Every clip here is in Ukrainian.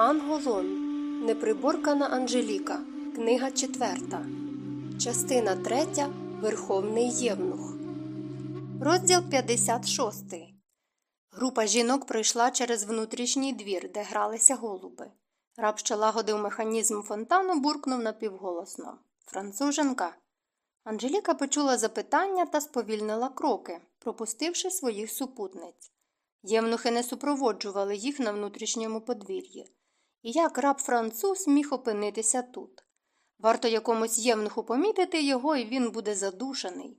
Анголон. Неприборкана Анжеліка. Книга четверта. Частина третя. Верховний Євнух. Розділ 56. Група жінок пройшла через внутрішній двір, де гралися голуби. Раб, що лагодив механізм фонтану, буркнув напівголосно. Француженка. Анжеліка почула запитання та сповільнила кроки, пропустивши своїх супутниць. Євнухи не супроводжували їх на внутрішньому подвір'ї. І як раб француз міг опинитися тут? Варто якомусь євнуху помітити його, і він буде задушений.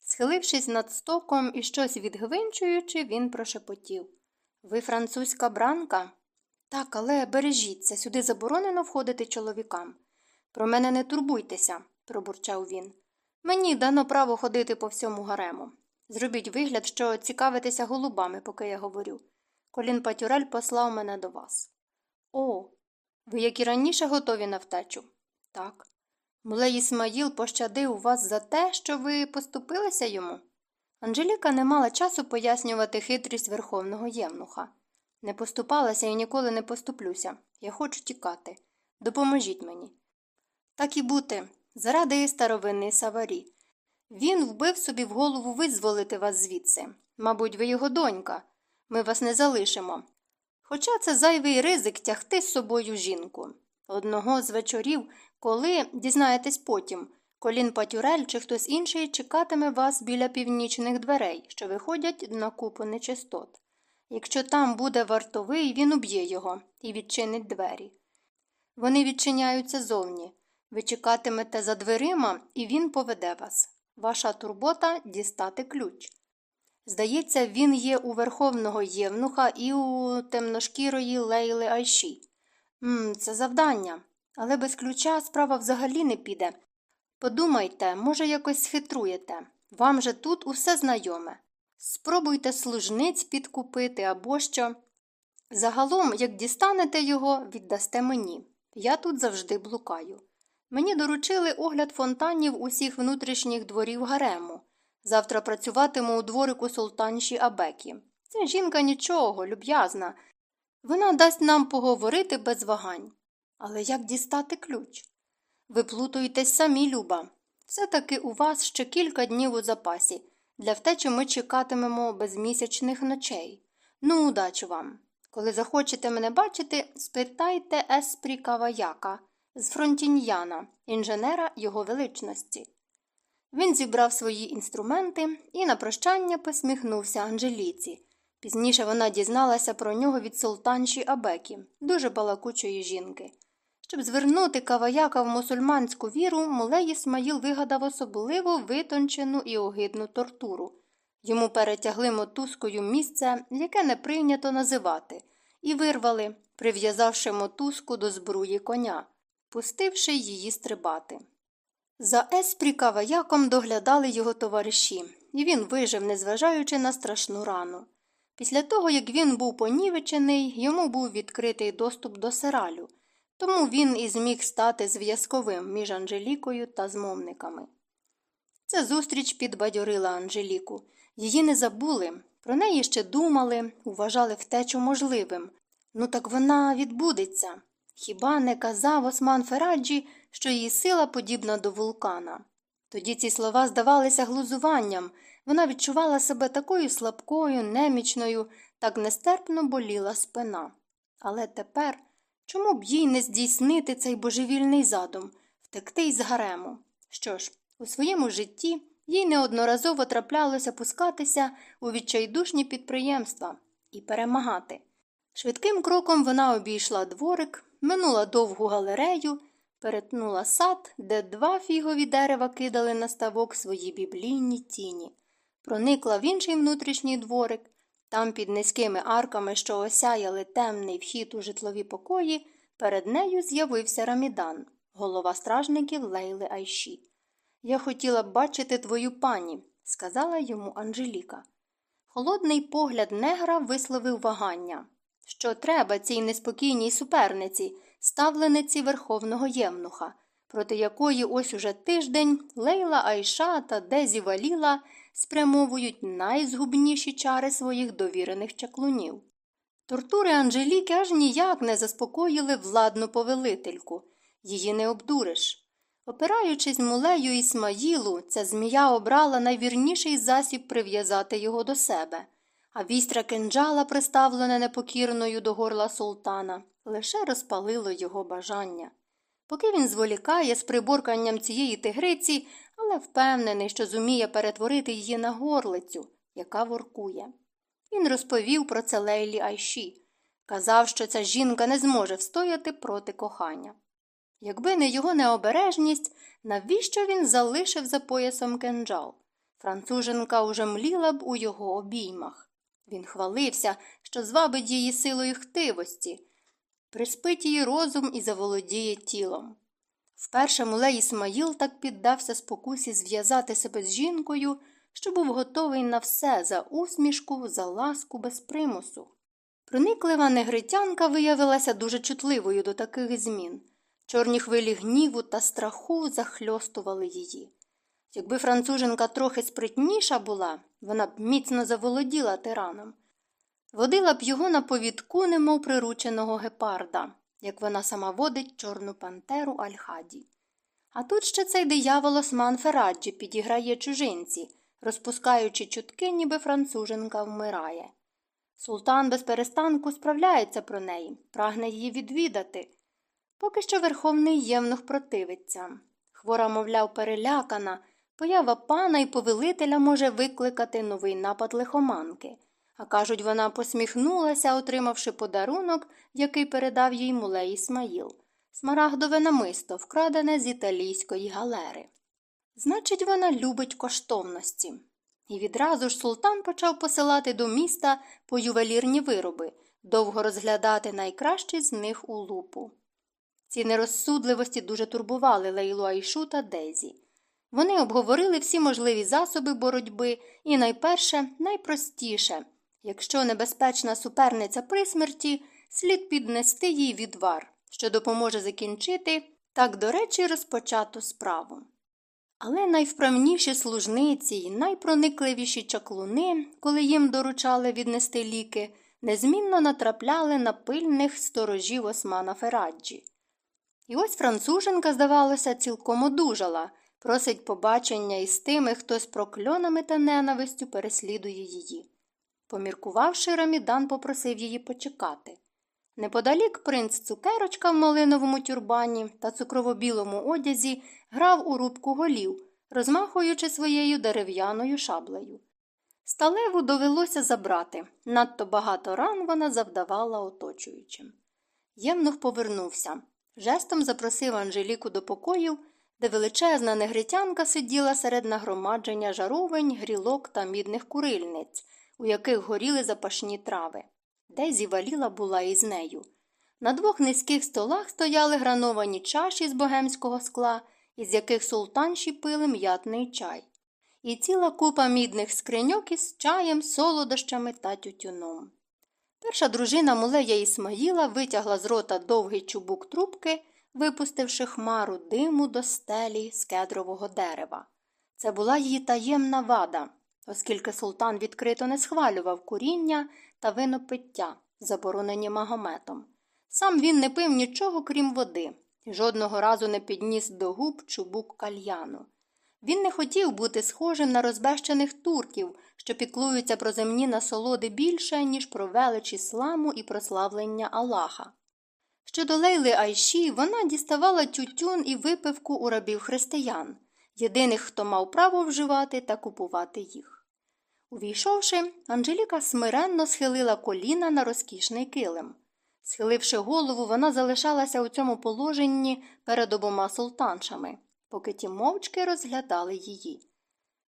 Схилившись над стоком і щось відгвинчуючи, він прошепотів Ви французька бранка? Так, але бережіться, сюди заборонено входити чоловікам. Про мене не турбуйтеся, пробурчав він. Мені дано право ходити по всьому гарему. Зробіть вигляд, що цікавитеся голубами, поки я говорю. Колін Патюрель послав мене до вас. О, ви, як і раніше, готові на втечу? Так. Мулей Ісмаїл пощадив вас за те, що ви поступилися йому? Анжеліка не мала часу пояснювати хитрість верховного євнуха. Не поступалася і ніколи не поступлюся. Я хочу тікати. Допоможіть мені. Так і бути, заради старовинний Саварі. Він вбив собі в голову визволити вас звідси. Мабуть, ви його донька. Ми вас не залишимо. Хоча це зайвий ризик тягти з собою жінку. Одного з вечорів, коли, дізнаєтесь потім, колін Патюрель чи хтось інший чекатиме вас біля північних дверей, що виходять на купу нечистот. Якщо там буде вартовий, він уб'є його і відчинить двері. Вони відчиняються зовні. Ви чекатимете за дверима, і він поведе вас. Ваша турбота дістати ключ. Здається, він є у верховного євнуха і у темношкірої Лейли Айші. Мм, це завдання, але без ключа справа взагалі не піде. Подумайте, може, якось схитруєте. Вам же тут усе знайоме. Спробуйте служниць підкупити або що. Загалом, як дістанете його, віддасте мені. Я тут завжди блукаю. Мені доручили огляд фонтанів усіх внутрішніх дворів гарему. Завтра працюватиму у дворику султанші Абекі. Ця жінка нічого, люб'язна. Вона дасть нам поговорити без вагань. Але як дістати ключ? Ви плутуєтесь самі, Люба. Все таки у вас ще кілька днів у запасі. Для втечі ми чекатимемо безмісячних ночей. Ну, удачі вам. Коли захочете мене бачити, спитайте Еспрі Каваяка з Фронтіньяна, інженера його величності. Він зібрав свої інструменти і на прощання посміхнувся Анжеліці. Пізніше вона дізналася про нього від султанші Абекі, дуже балакучої жінки. Щоб звернути каваяка в мусульманську віру, Мулей Ісмаїл вигадав особливо витончену і огидну тортуру. Йому перетягли мотузкою місце, яке не прийнято називати, і вирвали, прив'язавши мотузку до збруї коня, пустивши її стрибати. За еспрі каваяком доглядали його товариші, і він вижив, незважаючи на страшну рану. Після того, як він був понівечений, йому був відкритий доступ до сиралю, тому він і зміг стати зв'язковим між Анжелікою та змовниками. Ця зустріч підбадьорила Анжеліку. Її не забули, про неї ще думали, вважали втечу можливим. Ну так вона відбудеться. Хіба не казав Осман Фераджі, що її сила подібна до вулкана? Тоді ці слова здавалися глузуванням, вона відчувала себе такою слабкою, немічною, так нестерпно боліла спина. Але тепер чому б їй не здійснити цей божевільний задум, втекти із гарему? Що ж, у своєму житті їй неодноразово траплялося пускатися у відчайдушні підприємства і перемагати. Швидким кроком вона обійшла дворик, минула довгу галерею, перетнула сад, де два фігові дерева кидали на ставок свої біблійні тіні, проникла в інший внутрішній дворик. Там, під низькими арками, що осяяли темний вхід у житлові покої, перед нею з'явився Рамідан, голова стражників Лейли Айші. Я хотіла б бачити твою пані, сказала йому Анжеліка. Холодний погляд негра висловив вагання. Що треба цій неспокійній суперниці, ставлениці верховного євнуха, проти якої ось уже тиждень Лейла Айша та Дезі Валіла спрямовують найзгубніші чари своїх довірених чаклунів. Тортури Анжеліки аж ніяк не заспокоїли владну повелительку. Її не обдуриш. Опираючись мулею Ісмаїлу, ця змія обрала найвірніший засіб прив'язати його до себе, а вістря кинджала, приставлене непокірною до горла султана, лише розпалило його бажання. Поки він зволікає з приборканням цієї тигриці, але впевнений, що зуміє перетворити її на горлицю, яка воркує. Він розповів про це Лейлі Айші, казав, що ця жінка не зможе встояти проти кохання. Якби не його необережність, навіщо він залишив за поясом кенджал? Француженка уже мліла б у його обіймах. Він хвалився, що звабить її силою хтивості, приспить її розум і заволодіє тілом. Вперше мулей Ісмаїл так піддався спокусі зв'язати себе з жінкою, що був готовий на все за усмішку, за ласку без примусу. Прониклива негритянка виявилася дуже чутливою до таких змін. Чорні хвилі гніву та страху захльостували її. Якби француженка трохи спритніша була, вона б міцно заволоділа тираном. Водила б його на повідку, немов прирученого гепарда, як вона сама водить чорну пантеру Альхаді. А тут ще цей диявол Осман Фераджі підіграє чужинці, розпускаючи чутки, ніби француженка вмирає. Султан без перестанку справляється про неї, прагне її відвідати. Поки що верховний євнух противиться. Хвора, мовляв, перелякана, поява пана і повелителя може викликати новий напад лихоманки. А кажуть, вона посміхнулася, отримавши подарунок, який передав їй мулей Ісмаїл смарагдове намисто, вкрадене з італійської галери. Значить, вона любить коштовності. І відразу ж султан почав посилати до міста по ювелірні вироби, довго розглядати найкращі з них у лупу. Ці нерозсудливості дуже турбували Лейлу Айшу та Дезі. Вони обговорили всі можливі засоби боротьби і найперше, найпростіше якщо небезпечна суперниця при смерті, слід піднести їй відвар, що допоможе закінчити так, до речі, розпочату справу. Але найвправніші служниці й найпроникливіші чаклуни, коли їм доручали віднести ліки, незмінно натрапляли на пильних сторожів Османа Фераджі. І ось француженка, здавалося, цілком одужала, просить побачення із тими, хто з прокльонами та ненавистю переслідує її. Поміркувавши, Рамідан попросив її почекати. Неподалік принц цукерочка в малиновому тюрбані та цукрово-білому одязі грав у рубку голів, розмахуючи своєю дерев'яною шаблею. Сталеву довелося забрати, надто багато ран вона завдавала оточуючим. Євнух повернувся, жестом запросив Анжеліку до покоїв, де величезна негритянка сиділа серед нагромадження жаровень, грілок та мідних курильниць, у яких горіли запашні трави. Дезі валіла була із нею. На двох низьких столах стояли грановані чаші з богемського скла, із яких султанші пили м'ятний чай, і ціла купа мідних скриньок із чаєм, солодощами та тютюном. Перша дружина мулея Ісмаїла витягла з рота довгий чубук трубки, випустивши хмару диму до стелі з кедрового дерева. Це була її таємна вада, оскільки султан відкрито не схвалював куріння та винопиття, заборонені магометом. Сам він не пив нічого, крім води, і жодного разу не підніс до губ чубук кальяну. Він не хотів бути схожим на розбещених турків, що піклуються про земні насолоди більше, ніж про велич ісламу і прославлення Аллаха. Щодо Лейли Айші, вона діставала тютюн і випивку у рабів християн, єдиних, хто мав право вживати та купувати їх. Увійшовши, Анжеліка смиренно схилила коліна на розкішний килим. Схиливши голову, вона залишалася у цьому положенні перед обома султаншами, поки ті мовчки розглядали її.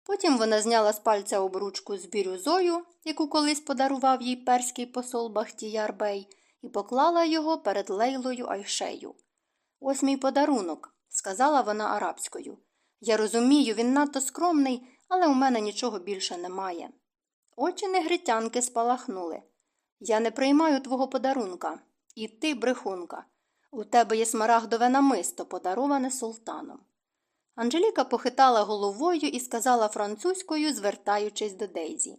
Потім вона зняла з пальця обручку з бірюзою, яку колись подарував їй перський посол Бахтіяр Бей, і поклала його перед лейлою Айшею. Ось мій подарунок, сказала вона арабською. Я розумію, він надто скромний, але у мене нічого більше немає. Очі негритянки спалахнули. Я не приймаю твого подарунка. І ти, брехунка. У тебе є смарагдове намисто, подароване султаном. Анжеліка похитала головою і сказала французькою, звертаючись до Дейзі.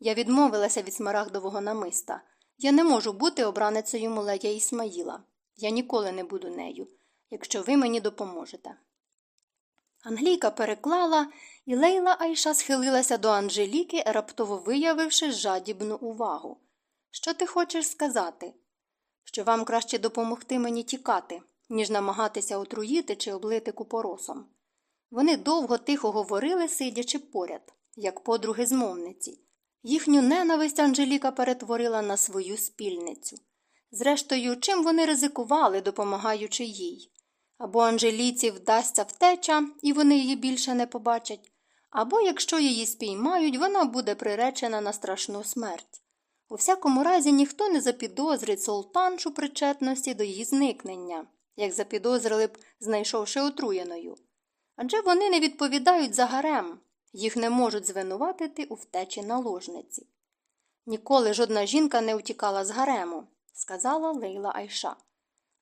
Я відмовилася від смарагдового намиста. Я не можу бути обраницею Мулея Ісмаїла. Я ніколи не буду нею, якщо ви мені допоможете. Англійка переклала, і Лейла Айша схилилася до Анжеліки, раптово виявивши жадібну увагу. Що ти хочеш сказати? Що вам краще допомогти мені тікати, ніж намагатися отруїти чи облити купоросом. Вони довго тихо говорили, сидячи поряд, як подруги змовниці. Їхню ненависть Анжеліка перетворила на свою спільницю. Зрештою, чим вони ризикували, допомагаючи їй. Або Анжеліці вдасться втеча, і вони її більше не побачать, або якщо її спіймають, вона буде приречена на страшну смерть. У всякому разі, ніхто не запідозрить султаншу причетності до її зникнення, як запідозрили б, знайшовши отруєною. Адже вони не відповідають за гарем, їх не можуть звинуватити у втечі наложниці. Ніколи жодна жінка не утікала з гарему, сказала Лейла Айша.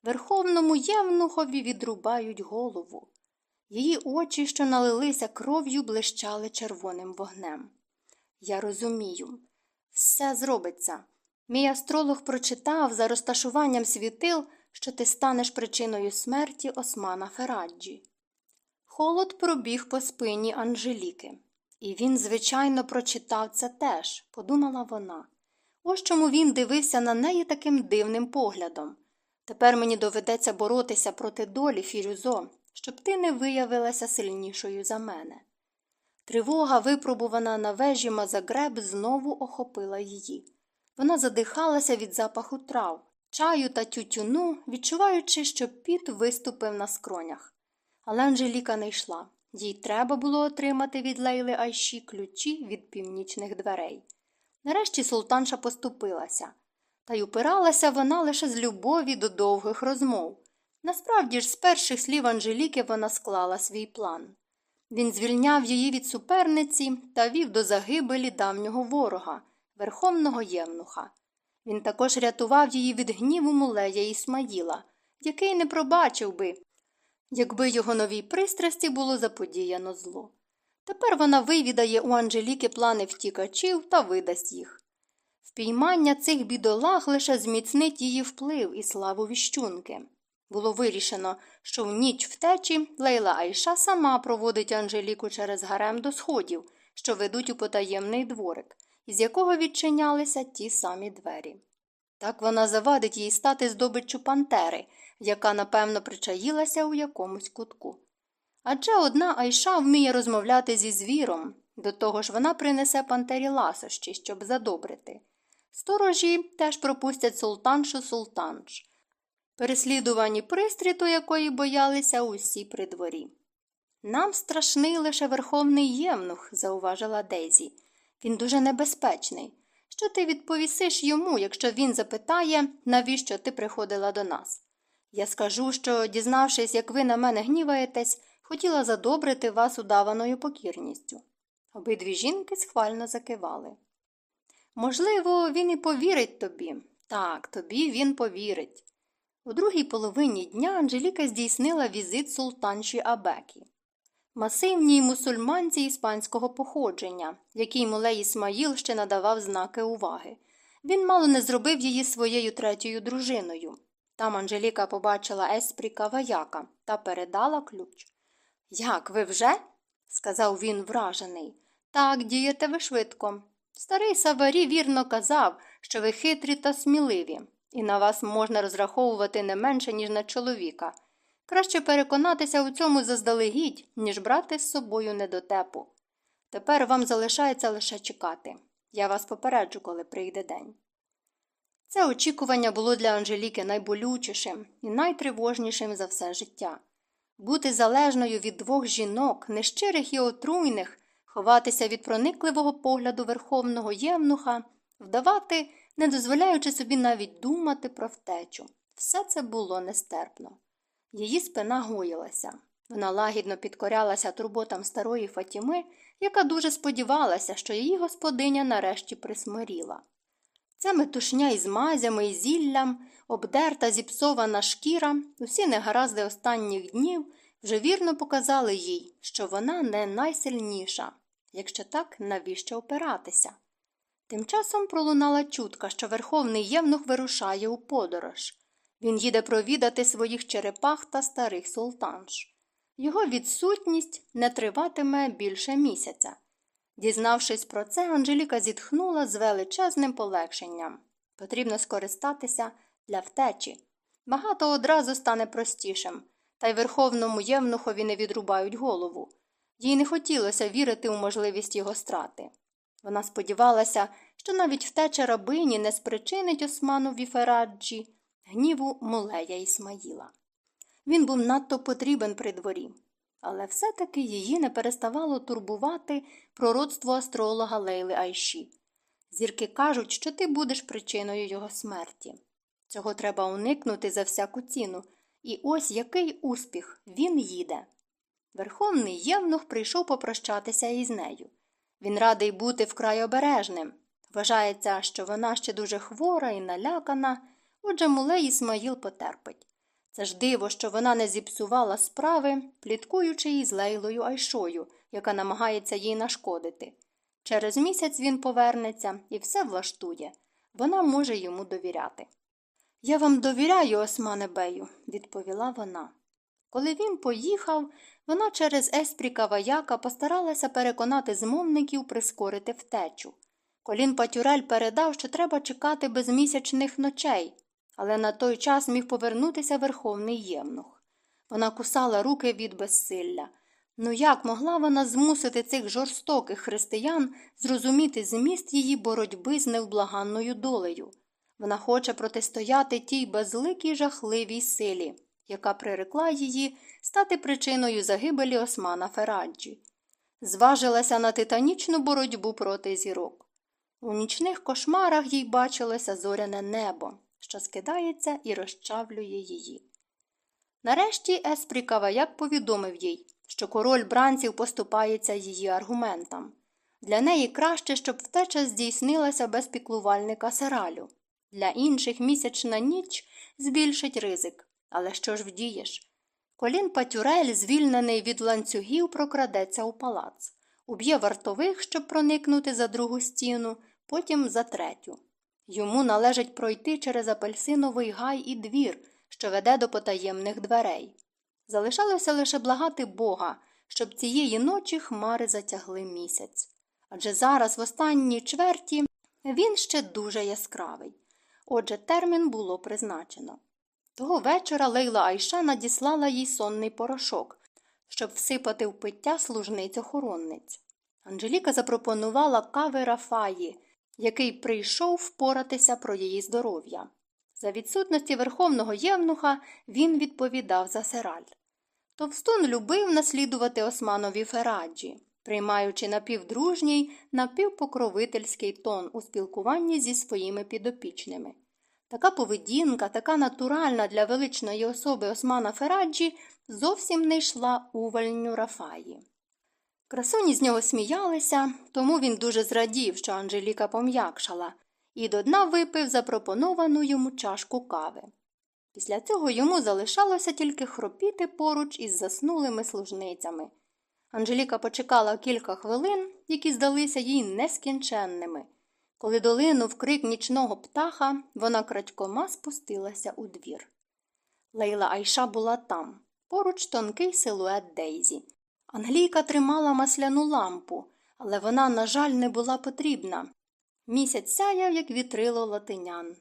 Верховному євнухові відрубають голову. Її очі, що налилися кров'ю, блищали червоним вогнем. Я розумію, все зробиться. Мій астролог прочитав за розташуванням світил, що ти станеш причиною смерті Османа Фераджі. Холод пробіг по спині Анжеліки. І він, звичайно, прочитав це теж, подумала вона. Ось чому він дивився на неї таким дивним поглядом. Тепер мені доведеться боротися проти долі, Фірюзо, щоб ти не виявилася сильнішою за мене. Тривога, випробувана на вежі Мазагреб, знову охопила її. Вона задихалася від запаху трав, чаю та тютюну, відчуваючи, що піт виступив на скронях. Але Анжеліка не йшла. Їй треба було отримати від Лейли Айші ключі від північних дверей. Нарешті султанша поступилася, та й упиралася вона лише з любові до довгих розмов. Насправді ж, з перших слів Анжеліки вона склала свій план. Він звільняв її від суперниці та вів до загибелі давнього ворога, верховного євнуха. Він також рятував її від гніву мулея Ісмаїла, який не пробачив би, якби його новій пристрасті було заподіяно зло. Тепер вона вивідає у Анжеліки плани втікачів та видасть їх. Впіймання цих бідолах лише зміцнить її вплив і славу віщунки. Було вирішено, що в ніч втечі Лейла Айша сама проводить Анжеліку через гарем до сходів, що ведуть у потаємний дворик, із якого відчинялися ті самі двері. Так вона завадить їй стати здобиччю пантери, яка, напевно, причаїлася у якомусь кутку. Адже одна Айша вміє розмовляти зі звіром, до того ж вона принесе пантері ласощі, щоб задобрити. Сторожі теж пропустять султаншу султанш, переслідувані пристріту якої боялися усі при дворі. Нам страшний лише верховний євнух, зауважила Дезі. Він дуже небезпечний. Що ти відповісиш йому, якщо він запитає, навіщо ти приходила до нас? Я скажу, що, дізнавшись, як ви на мене гніваєтесь, хотіла задобрити вас удаваною покірністю. Обидві жінки схвально закивали. Можливо, він і повірить тобі. Так, тобі він повірить. У другій половині дня Анжеліка здійснила візит султанші Абекі, масивній мусульманці іспанського походження, якій Мулей Ісмаїл ще надавав знаки уваги. Він мало не зробив її своєю третьою дружиною. Там Анжеліка побачила Еспріка вояка та передала ключ. Як ви вже? сказав він вражений. Так, дієте ви швидко. Старий Саварі вірно казав, що ви хитрі та сміливі, і на вас можна розраховувати не менше, ніж на чоловіка. Краще переконатися у цьому заздалегідь, ніж брати з собою недотепу. Тепер вам залишається лише чекати. Я вас попереджу, коли прийде день. Це очікування було для Анжеліки найболючішим і найтривожнішим за все життя. Бути залежною від двох жінок, нещирих і отруйних, ховатися від проникливого погляду верховного євнуха, вдавати, не дозволяючи собі навіть думати про втечу. Все це було нестерпно. Її спина гоїлася. Вона лагідно підкорялася турботам старої Фатіми, яка дуже сподівалася, що її господиня нарешті присмиріла. Ця метушня із мазями і зіллям, обдерта зіпсована шкіра, усі негаразди останніх днів вже вірно показали їй, що вона не найсильніша. Якщо так, навіщо опиратися? Тим часом пролунала чутка, що верховний євнух вирушає у подорож. Він їде провідати своїх черепах та старих султанш. Його відсутність не триватиме більше місяця. Дізнавшись про це, Анжеліка зітхнула з величезним полегшенням. Потрібно скористатися для втечі. Багато одразу стане простішим, та й верховному євнухові не відрубають голову. Їй не хотілося вірити у можливість його страти. Вона сподівалася, що навіть втеча рабині не спричинить Осману Віфераджі гніву Мулея Ісмаїла. Він був надто потрібен при дворі, але все-таки її не переставало турбувати пророцтво астролога Лейли Айші. Зірки кажуть, що ти будеш причиною його смерті. Цього треба уникнути за всяку ціну. І ось який успіх він їде. Верховний Євнух прийшов попрощатися із нею. Він радий бути вкрай обережним. Вважається, що вона ще дуже хвора і налякана, отже, мулей Ісмаїл потерпить. Це ж диво, що вона не зіпсувала справи, пліткуючи із Лейлою Айшою, яка намагається їй нашкодити. Через місяць він повернеться і все влаштує. Вона може йому довіряти. Я вам довіряю, Османе Бею, відповіла вона. Коли він поїхав, вона через Еспріка Ваяка постаралася переконати змовників прискорити втечу. Колін Патюрель передав, що треба чекати безмісячних ночей, але на той час міг повернутися верховний євнух. Вона кусала руки від безсилля. Ну як могла вона змусити цих жорстоких християн зрозуміти зміст її боротьби з невблаганною долею? Вона хоче протистояти тій безликій жахливій силі, яка прирекла її стати причиною загибелі Османа Фераджі. Зважилася на титанічну боротьбу проти зірок. У нічних кошмарах їй бачилося зоряне небо, що скидається і розчавлює її. Нарешті Еспрі Каваяк повідомив їй, що король бранців поступається її аргументам. Для неї краще, щоб втеча здійснилася без піклувальника сералю. Для інших місячна ніч збільшить ризик. Але що ж вдієш? Колін Патюрель, звільнений від ланцюгів, прокрадеться у палац, уб'є вартових, щоб проникнути за другу стіну, потім за третю. Йому належить пройти через апельсиновий гай і двір, що веде до потаємних дверей. Залишалося лише благати Бога, щоб цієї ночі хмари затягли місяць. Адже зараз, в останній чверті, він ще дуже яскравий. Отже, термін було призначено. Того вечора Лейла Айша надіслала їй сонний порошок, щоб всипати в пиття служниць охоронниць. Анжеліка запропонувала кави Рафаї, який прийшов впоратися про її здоров'я. За відсутності верховного євнуха він відповідав за сераль. Товстун любив наслідувати Османові Фераджі, приймаючи напівдружній, напівпокровительський тон у спілкуванні зі своїми підопічними. Така поведінка, така натуральна для величної особи Османа Фераджі, зовсім не йшла увальню Рафаї. Красуні з нього сміялися, тому він дуже зрадів, що Анжеліка пом'якшала, і до дна випив запропоновану йому чашку кави. Після цього йому залишалося тільки хропіти поруч із заснулими служницями. Анжеліка почекала кілька хвилин, які здалися їй нескінченними. Коли долинув крик нічного птаха, вона крадькома спустилася у двір. Лейла Айша була там, поруч тонкий силует Дейзі. Англійка тримала масляну лампу, але вона, на жаль, не була потрібна. Місяць сяяв, як вітрило латинян.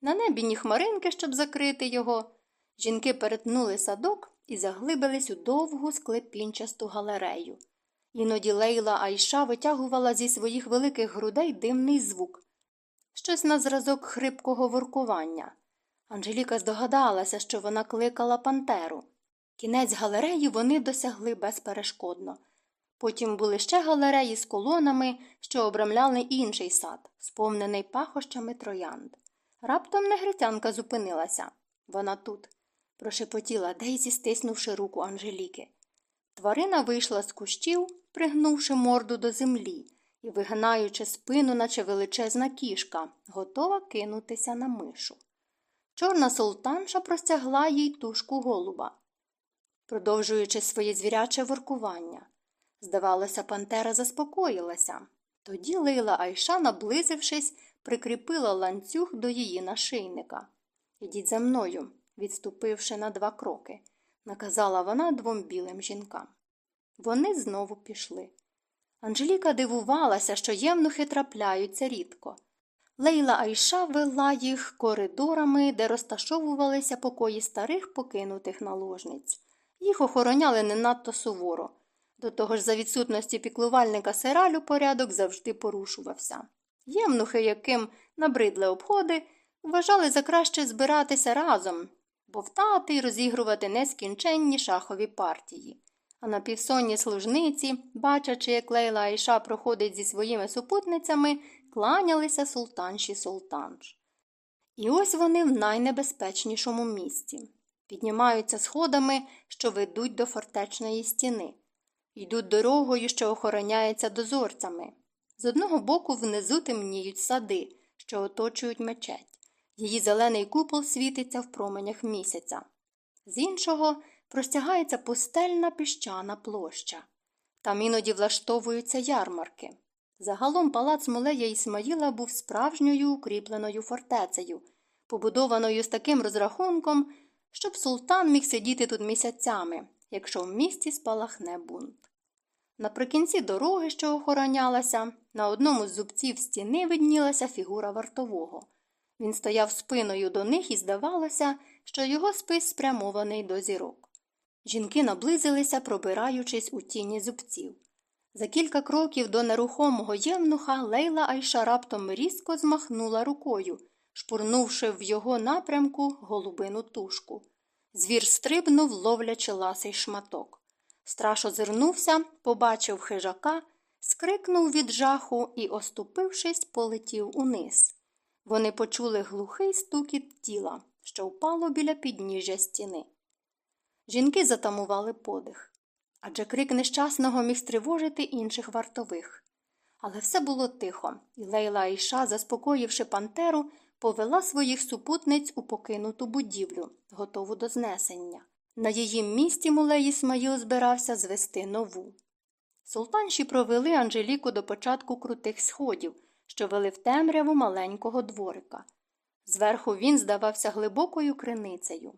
На небі ні хмаринки, щоб закрити його. Жінки перетнули садок і заглибились у довгу склепінчасту галерею. Іноді Лейла Айша витягувала зі своїх великих грудей димний звук, щось на зразок хрипкого воркування. Анжеліка здогадалася, що вона кликала Пантеру. Кінець галереї вони досягли безперешкодно. Потім були ще галереї з колонами, що обрамляли інший сад, сповнений пахощами троянд. Раптом негритянка зупинилася. Вона тут, прошепотіла Дейзі, стиснувши руку Анжеліки. Тварина вийшла з кущів, пригнувши морду до землі і вигинаючи спину, наче величезна кішка, готова кинутися на мишу. Чорна султанша простягла їй тушку голуба, продовжуючи своє звіряче воркування. Здавалося, Пантера заспокоїлася. Тоді Лейла Айша, наблизившись, прикріпила ланцюг до її нашийника. Ідіть за мною, відступивши на два кроки, наказала вона двом білим жінкам. Вони знову пішли. Анжеліка дивувалася, що євнухи трапляються рідко. Лейла Айша вела їх коридорами, де розташовувалися покої старих покинутих наложниць. Їх охороняли не надто суворо. До того ж, за відсутності піклувальника сиралю порядок завжди порушувався. Євнухи, яким набридли обходи, вважали за краще збиратися разом, бовтати й розігрувати нескінченні шахові партії. А напівсонні служниці, бачачи, як Лейла Айша проходить зі своїми супутницями, кланялися султанші султанш. І ось вони в найнебезпечнішому місці. Піднімаються сходами, що ведуть до фортечної стіни, йдуть дорогою, що охороняється дозорцями. З одного боку внизу темніють сади, що оточують мечеть. Її зелений купол світиться в променях місяця. З іншого простягається пустельна піщана площа. Там іноді влаштовуються ярмарки. Загалом палац Мулея Ісмаїла був справжньою укріпленою фортецею, побудованою з таким розрахунком, щоб султан міг сидіти тут місяцями, якщо в місті спалахне бунт. Наприкінці дороги, що охоронялася, на одному з зубців стіни виднілася фігура вартового. Він стояв спиною до них і здавалося, що його спис спрямований до зірок. Жінки наблизилися, пробираючись у тіні зубців. За кілька кроків до нерухомого євнуха Лейла Айша раптом різко змахнула рукою, шпурнувши в його напрямку голубину тушку. Звір стрибнув, ловлячи ласий шматок. Страш озирнувся, побачив хижака, скрикнув від жаху і, оступившись, полетів униз. Вони почули глухий стукіт тіла, що впало біля підніжжя стіни. Жінки затамували подих адже крик нещасного міг стривожити інших вартових. Але все було тихо, і Лейла Іша, заспокоївши пантеру, повела своїх супутниць у покинуту будівлю, готову до знесення. На її місці мулей Ісмаїл збирався звести нову. Султанші провели Анжеліку до початку крутих сходів, що вели в темряву маленького дворика. Зверху він здавався глибокою криницею.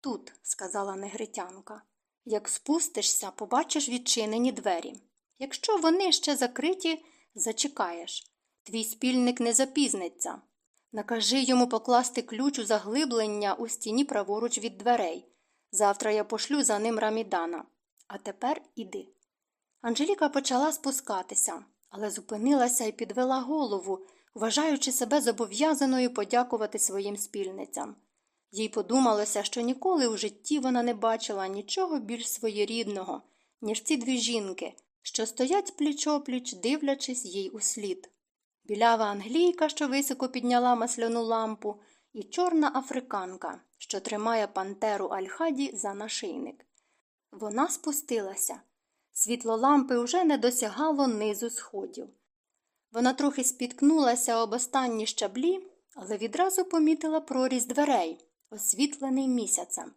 Тут, сказала негритянка, як спустишся, побачиш відчинені двері. Якщо вони ще закриті, зачекаєш. Твій спільник не запізниться. Накажи йому покласти ключ у заглиблення у стіні праворуч від дверей. Завтра я пошлю за ним рамідана. А тепер іди. Анжеліка почала спускатися, але зупинилася і підвела голову, вважаючи себе зобов'язаною подякувати своїм спільницям. Їй подумалося, що ніколи у житті вона не бачила нічого більш своєрідного, ніж ці дві жінки, що стоять пліч опліч, дивлячись їй у слід. Білява англійка, що високо підняла масляну лампу, і чорна африканка, що тримає пантеру Альхаді за нашийник. Вона спустилася. Світло лампи уже не досягало низу сходів. Вона трохи спіткнулася об останні щаблі, але відразу помітила проріз дверей, освітлений місяцем.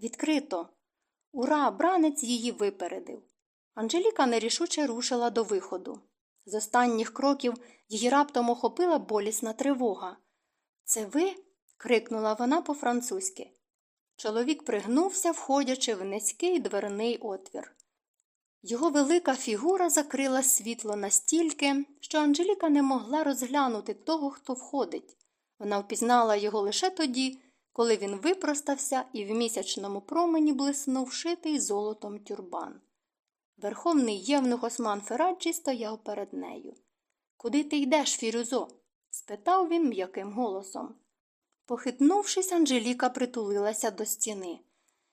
Відкрито. Ура, бранець її випередив. Анжеліка нерішуче рушила до виходу. З останніх кроків її раптом охопила болісна тривога. Це ви? крикнула вона по-французьки. Чоловік пригнувся, входячи в низький дверний отвір. Його велика фігура закрила світло настільки, що Анжеліка не могла розглянути того, хто входить. Вона впізнала його лише тоді, коли він випростався і в місячному промені блиснув шитий золотом тюрбан. Верховний євнух Осман Фераджі стояв перед нею. Куди ти йдеш, Фірюзо? спитав він м'яким голосом. Похитнувшись, Анжеліка притулилася до стіни.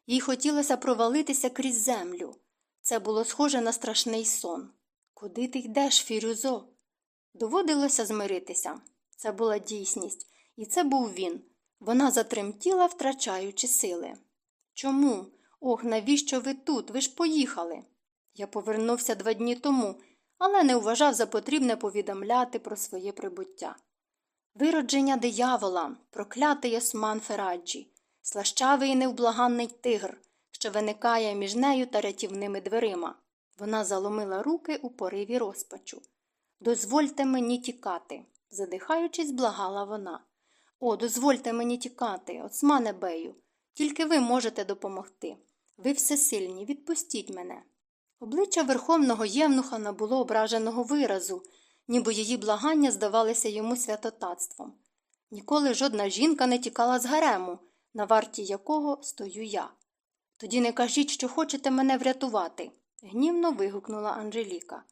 Їй хотілося провалитися крізь землю. Це було схоже на страшний сон. Куди ти йдеш, Фірюзо? Доводилося змиритися. Це була дійсність, і це був він. Вона затремтіла, втрачаючи сили. Чому? Ох, навіщо ви тут? Ви ж поїхали. Я повернувся два дні тому, але не вважав за потрібне повідомляти про своє прибуття. Виродження диявола, проклятий осман Фераджі, слащавий і невблаганний тигр, що виникає між нею та рятівними дверима. Вона заломила руки у пориві розпачу. Дозвольте мені тікати, задихаючись, благала вона. О, дозвольте мені тікати, оцмане бею. Тільки ви можете допомогти. Ви всесильні, відпустіть мене. Обличчя верховного євнуха набуло ображеного виразу, ніби її благання здавалися йому святотатством. Ніколи жодна жінка не тікала з гарему, на варті якого стою я. Тоді не кажіть, що хочете мене врятувати, гнівно вигукнула Анжеліка.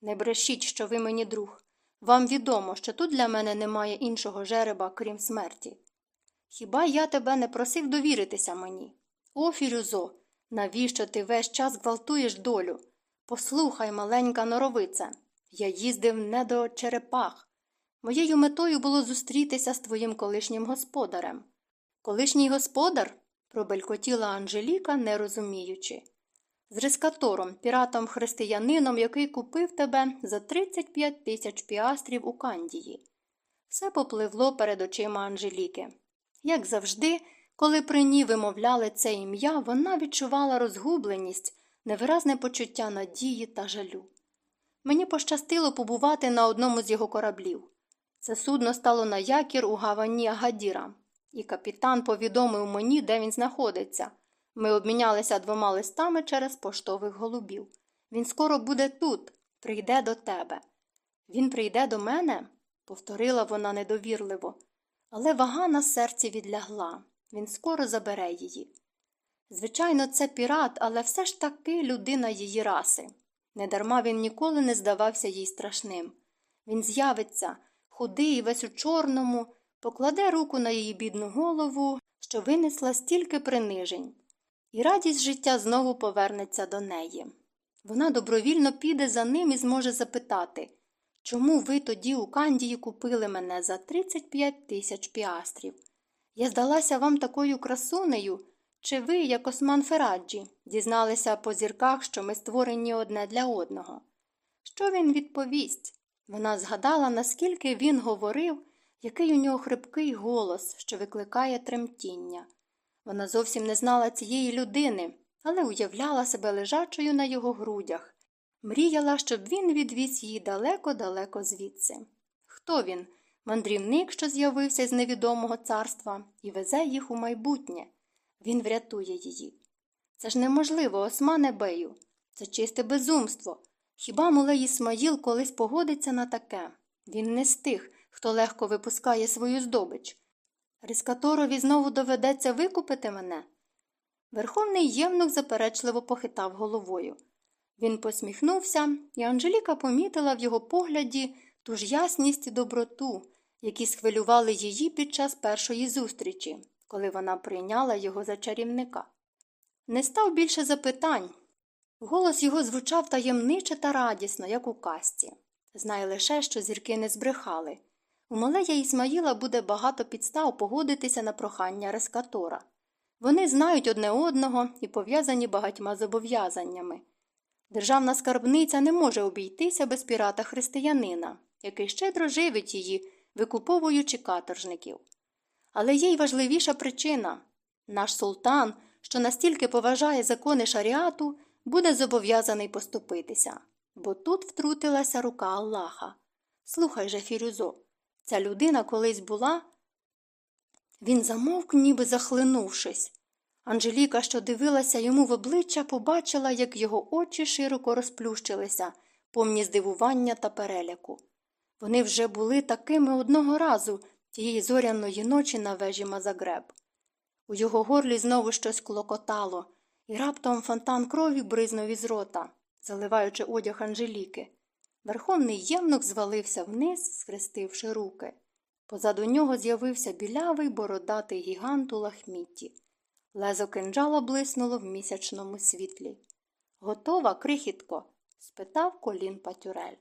Не брешіть, що ви мені друг. Вам відомо, що тут для мене немає іншого жереба, крім смерті. Хіба я тебе не просив довіритися мені? О, Фірюзо, навіщо ти весь час гвалтуєш долю? Послухай, маленька норовице, я їздив не до черепах. Моєю метою було зустрітися з твоїм колишнім господарем. Колишній господар? пробелькотіла Анжеліка, не розуміючи. З рискатором, піратом християнином, який купив тебе за 35 тисяч піастрів у Кандії. Все попливло перед очима Анжеліки. Як завжди, коли при ній вимовляли це ім'я, вона відчувала розгубленість, невиразне почуття надії та жалю. Мені пощастило побувати на одному з його кораблів. Це судно стало на якір у гавані Агадіра, і капітан повідомив мені, де він знаходиться. Ми обмінялися двома листами через поштових голубів. Він скоро буде тут, прийде до тебе. Він прийде до мене, повторила вона недовірливо, але вага на серці відлягла. Він скоро забере її. Звичайно, це пірат, але все ж таки людина її раси. Недарма він ніколи не здавався їй страшним. Він з'явиться, худий, весь у чорному, покладе руку на її бідну голову, що винесла стільки принижень, і радість життя знову повернеться до неї. Вона добровільно піде за ним і зможе запитати, чому ви тоді у Кандії купили мене за 35 тисяч піастрів? Я здалася вам такою красунею, чи ви, як Осман Фераджі, дізналися по зірках, що ми створені одне для одного? Що він відповість? Вона згадала, наскільки він говорив, який у нього хрипкий голос, що викликає тремтіння. Вона зовсім не знала цієї людини, але уявляла себе лежачою на його грудях, мріяла, щоб він відвіз її далеко-далеко звідси. Хто він? Мандрівник, що з'явився з невідомого царства, і везе їх у майбутнє. Він врятує її. Це ж неможливо, османе бею. Це чисте безумство. Хіба мулей Ісмаїл колись погодиться на таке? Він не з тих, хто легко випускає свою здобич. Рискаторові знову доведеться викупити мене. Верховний євнух заперечливо похитав головою. Він посміхнувся, і Анжеліка помітила в його погляді ту ж ясність і доброту, які схвилювали її під час першої зустрічі, коли вона прийняла його за чарівника. Не став більше запитань. Голос його звучав таємниче та радісно, як у казці. Знає лише, що зірки не збрехали. У малея Ісмаїла буде багато підстав погодитися на прохання рескатора. Вони знають одне одного і пов'язані багатьма зобов'язаннями. Державна скарбниця не може обійтися без пірата християнина, який щедро живить її, викуповуючи каторжників. Але є й важливіша причина наш султан, що настільки поважає закони шаріату, буде зобов'язаний поступитися, бо тут втрутилася рука Аллаха. Слухай же, Фірюзо, ця людина колись була. Він замовк, ніби захлинувшись. Анжеліка, що дивилася йому в обличчя, побачила, як його очі широко розплющилися, повні здивування та переляку. Вони вже були такими одного разу тієї зоряної ночі на вежі Мазагреб. У його горлі знову щось клокотало, і раптом фонтан крові бризнув із рота, заливаючи одяг Анжеліки. Верховний ємнук звалився вниз, схрестивши руки. Позаду нього з'явився білявий бородатий гігант у лахмітті. Лезо кинджала блиснуло в місячному світлі. Готова, крихітко? спитав колін Патюрель.